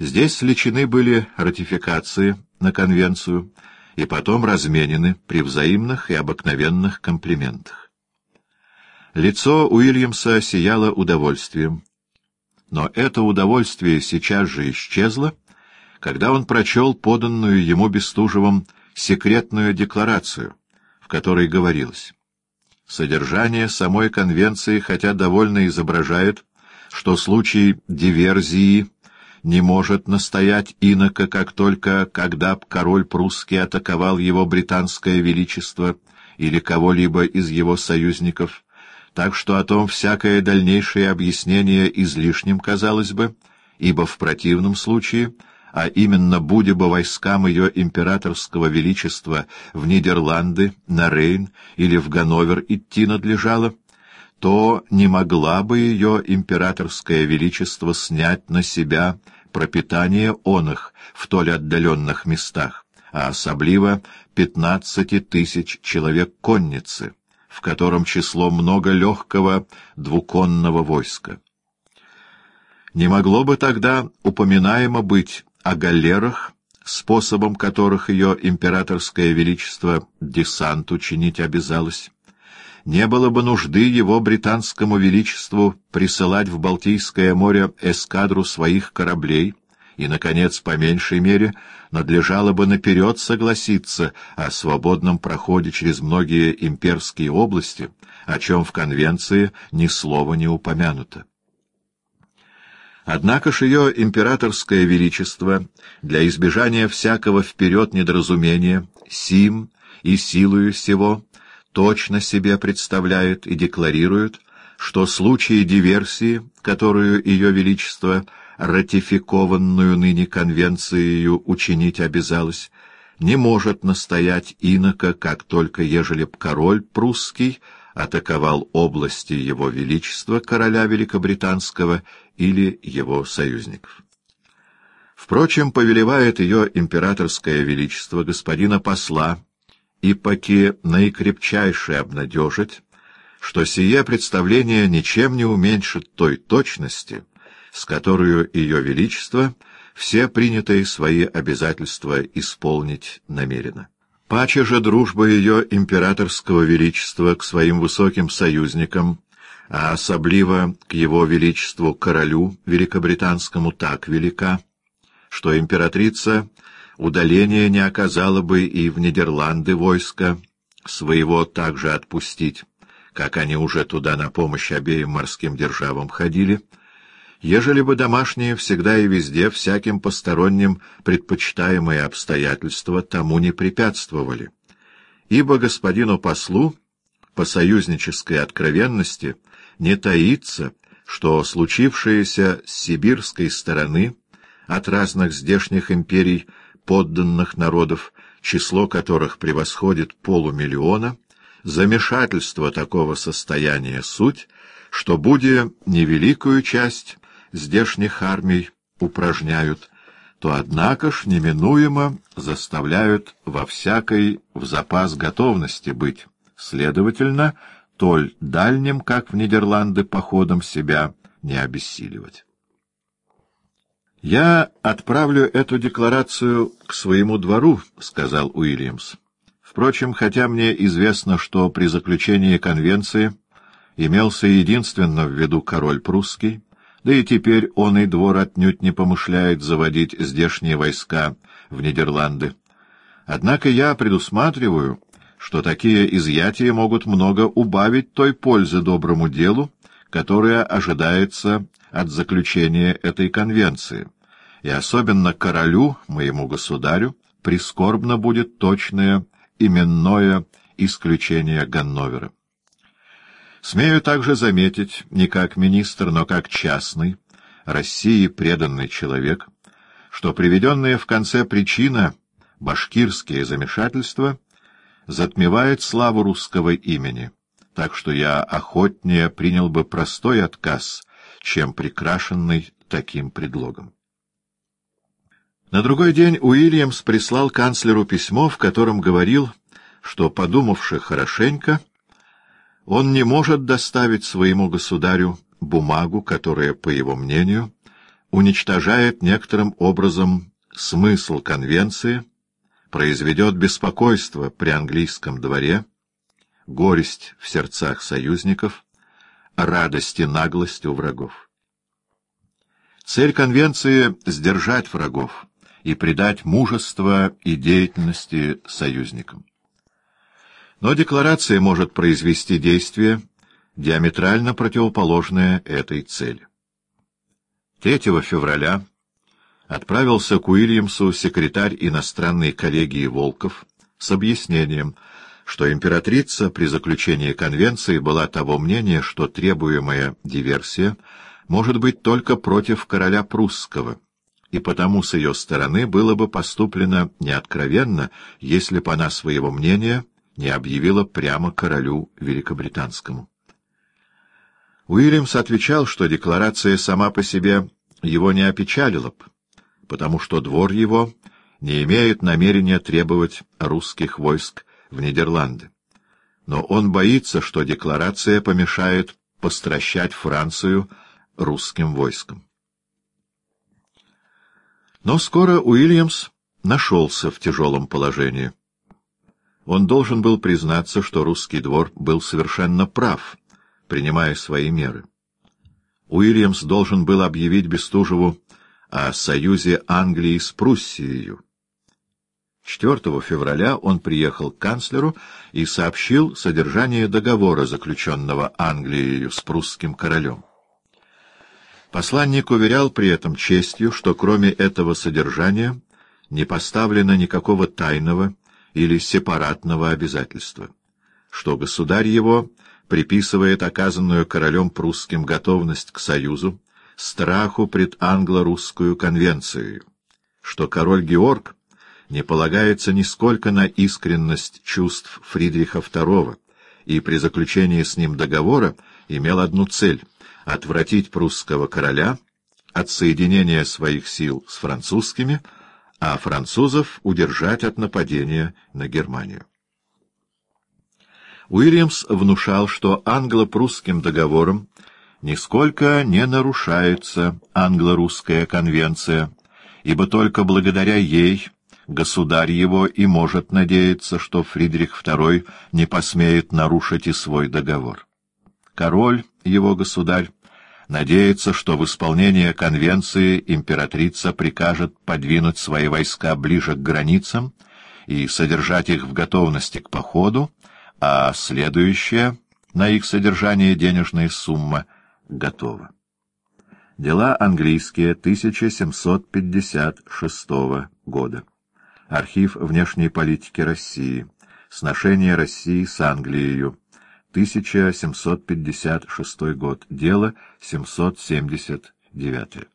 Здесь сличены были ратификации на конвенцию и потом разменены при взаимных и обыкновенных комплиментах. Лицо Уильямса сияло удовольствием, но это удовольствие сейчас же исчезло, когда он прочел поданную ему Бестужевым секретную декларацию, в которой говорилось Содержание самой конвенции, хотя довольно изображает, что случай диверзии не может настоять инока, как только когда б король прусский атаковал его британское величество или кого-либо из его союзников, так что о том всякое дальнейшее объяснение излишним казалось бы, ибо в противном случае — а именно будь бы войскам ее императорского величества в Нидерланды, на Рейн или в Ганновер идти надлежало, то не могла бы ее императорское величество снять на себя пропитание он их в толь отдаленных местах, а особливо пятнадцати тысяч человек конницы, в котором число много легкого двуконного войска. Не могло бы тогда упоминаемо быть о галерах, способом которых ее императорское величество десант учинить обязалось. Не было бы нужды его британскому величеству присылать в Балтийское море эскадру своих кораблей, и, наконец, по меньшей мере, надлежало бы наперед согласиться о свободном проходе через многие имперские области, о чем в Конвенции ни слова не упомянуто. Однако ж ее императорское величество для избежания всякого вперед недоразумения сим и силою сего точно себе представляет и декларирует, что случаи диверсии, которую ее величество, ратификованную ныне конвенцией, учинить обязалось, не может настоять инока, как только ежели б король прусский атаковал области его величества, короля Великобританского или его союзников. Впрочем, повелевает ее императорское величество господина посла и поки наикрепчайше обнадежить, что сие представление ничем не уменьшит той точности, с которой ее величество все принятые свои обязательства исполнить намерено. Паче же дружба ее императорского величества к своим высоким союзникам, а особливо к его величеству королю великобританскому, так велика, что императрица удаления не оказала бы и в Нидерланды войска своего также отпустить, как они уже туда на помощь обеим морским державам ходили, ежели бы домашние всегда и везде всяким посторонним предпочитаемые обстоятельства тому не препятствовали. Ибо господину послу по союзнической откровенности не таится, что случившееся с сибирской стороны от разных здешних империй подданных народов, число которых превосходит полумиллиона, замешательство такого состояния суть, что, будя невеликую часть здешних армий упражняют, то, однако ж, неминуемо заставляют во всякой в запас готовности быть, следовательно, толь дальним, как в Нидерланды, походом себя не обессиливать. «Я отправлю эту декларацию к своему двору», — сказал Уильямс. «Впрочем, хотя мне известно, что при заключении конвенции имелся единственно в виду король прусский, да и теперь он и двор отнюдь не помышляет заводить здешние войска в Нидерланды. Однако я предусматриваю, что такие изъятия могут много убавить той пользы доброму делу, которая ожидается от заключения этой конвенции, и особенно королю, моему государю, прискорбно будет точное именное исключение Ганновера. Смею также заметить, не как министр, но как частный, России преданный человек, что приведенная в конце причина башкирские замешательства затмевает славу русского имени, так что я охотнее принял бы простой отказ, чем прикрашенный таким предлогом. На другой день Уильямс прислал канцлеру письмо, в котором говорил, что, подумавши хорошенько, он не может доставить своему государю бумагу, которая, по его мнению, уничтожает некоторым образом смысл конвенции, произведет беспокойство при английском дворе, горесть в сердцах союзников, радость и наглость у врагов. Цель конвенции — сдержать врагов и придать мужество и деятельности союзникам. Но декларация может произвести действие, диаметрально противоположное этой цели. 3 февраля отправился к Уильямсу секретарь иностранной коллегии Волков с объяснением, что императрица при заключении конвенции была того мнения, что требуемая диверсия может быть только против короля прусского, и потому с ее стороны было бы поступлено неоткровенно, если бы она своего мнения не объявила прямо королю великобританскому. Уильямс отвечал, что декларация сама по себе его не опечалила б, потому что двор его не имеет намерения требовать русских войск в Нидерланды. Но он боится, что декларация помешает постращать Францию русским войском. Но скоро Уильямс нашелся в тяжелом положении. Он должен был признаться, что русский двор был совершенно прав, принимая свои меры. Уильямс должен был объявить Бестужеву о союзе Англии с Пруссией. 4 февраля он приехал к канцлеру и сообщил содержание договора, заключенного Англией с прусским королем. Посланник уверял при этом честью, что кроме этого содержания не поставлено никакого тайного или сепаратного обязательства, что государь его приписывает оказанную королем прусским готовность к союзу, страху пред англо-русскую конвенцией, что король Георг не полагается нисколько на искренность чувств Фридриха II и при заключении с ним договора имел одну цель — отвратить прусского короля от соединения своих сил с французскими, а французов удержать от нападения на Германию. Уильямс внушал, что англо-прусским договором нисколько не нарушается англо-русская конвенция, ибо только благодаря ей государь его и может надеяться, что Фридрих II не посмеет нарушить и свой договор. Король, его государь, надеется, что в исполнение конвенции императрица прикажет подвинуть свои войска ближе к границам и содержать их в готовности к походу, а следующая на их содержание денежная сумма готова. Дела английские 1756 года. Архив внешней политики России. Сношение России с Англией. 1756 год. Дело 779.